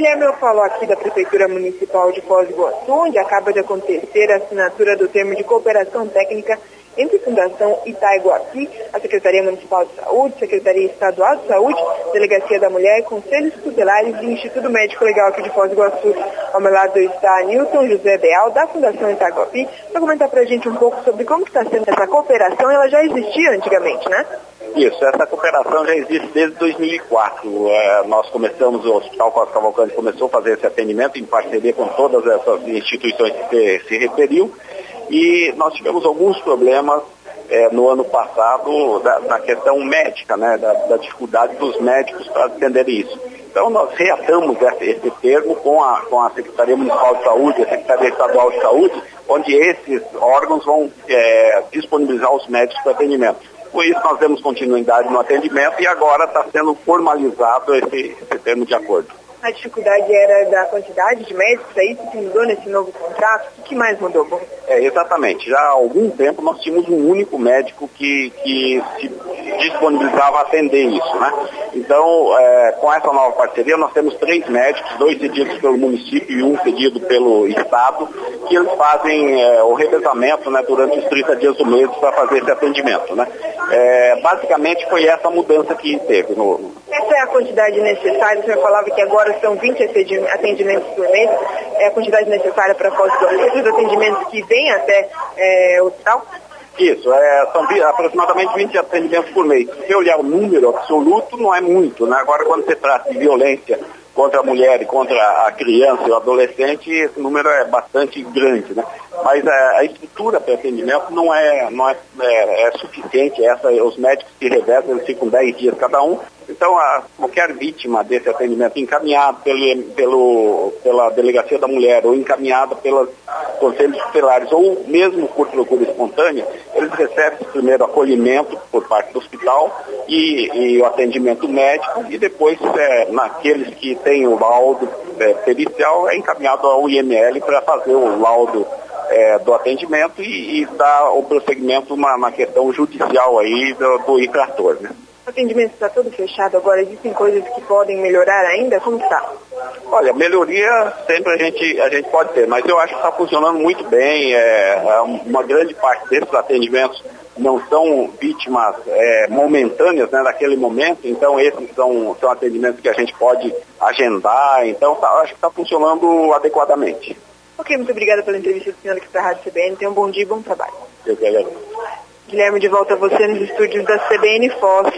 Guilherme, eu falo aqui da Prefeitura Municipal de Foz do Iguaçu, onde acaba de acontecer a assinatura do termo de cooperação técnica entre Fundação Itaiguapi, a Secretaria Municipal de Saúde, Secretaria Estadual de Saúde, Delegacia da Mulher, Conselhos Tutelares e Instituto Médico Legal aqui de Foz do Iguaçu. Ao meu lado está Nilton José Beal, da Fundação Itaiguapi, para comentar para a gente um pouco sobre como está sendo essa cooperação. Ela já existia antigamente, né? Isso, essa cooperação já existe desde 2004. É, nós começamos, o Hospital Costa Cavalcante começou a fazer esse atendimento em parceria com todas essas instituições que se referiu e nós tivemos alguns problemas é, no ano passado da, na questão médica, né, da, da dificuldade dos médicos para atender isso. Então nós reatamos esse, esse, termo com a, com a Secretaria Municipal de Saúde, a Secretaria Estadual de Saúde, onde esses órgãos vão é, disponibilizar os médicos para atendimento. Com isso nós demos continuidade no atendimento e agora está sendo formalizado esse, esse termo de acordo. A dificuldade era da quantidade de médicos, isso que mudou nesse novo contrato? O que mais mudou? Bom? É, exatamente. Já há algum tempo nós tínhamos um único médico que, que se disponibilizava atender isso, né? Então, é, com essa nova parceria, nós temos três médicos, dois cedidos pelo município e um cedido pelo Estado, que eles fazem é, o revezamento né, durante os 30 dias do mês para fazer esse atendimento, né? É, basicamente foi essa mudança que teve no, essa é a quantidade necessária, o senhor falava que agora são 20 atendimentos por mês, é a quantidade necessária para do Iguaçu, atendimentos que vêm até é, o hospital? Isso, é, são aproximadamente 20 atendimentos por mês. Se olhar o número absoluto, não é muito. Né? Agora, quando se trata de violência contra a mulher e contra a criança e o adolescente, esse número é bastante grande. Né? Mas a, a estrutura para atendimento não é, não é, é, é suficiente. Essa, os médicos que revezam, eles ficam 10 dias cada um então, a, qualquer vítima desse atendimento encaminhado pelo, pelo, pela Delegacia da Mulher ou encaminhada pelos conselhos tutelares ou mesmo por procura espontânea, eles recebem primeiro acolhimento por parte do hospital e, e o atendimento médico e depois, é, naqueles que têm o laudo é, pericial, é encaminhado ao IML para fazer o laudo é, do atendimento e, e dar o prosseguimento na, questão judicial aí do, do infrator, né? O atendimento está todo fechado agora, existem coisas que podem melhorar ainda? Como está? Olha, melhoria sempre a gente, a gente pode ter, mas eu acho que está funcionando muito bem. É, é, uma grande parte desses atendimentos não são vítimas é, momentâneas né, daquele momento, então esses são, são atendimentos que a gente pode agendar, então tá, acho que está funcionando adequadamente. Ok, muito obrigada pela entrevista do senhor aqui para a Rádio CBN. Tenha um bom dia e bom trabalho. Eu que agradeço. Guilherme, de volta a você nos estúdios da CBN Foz.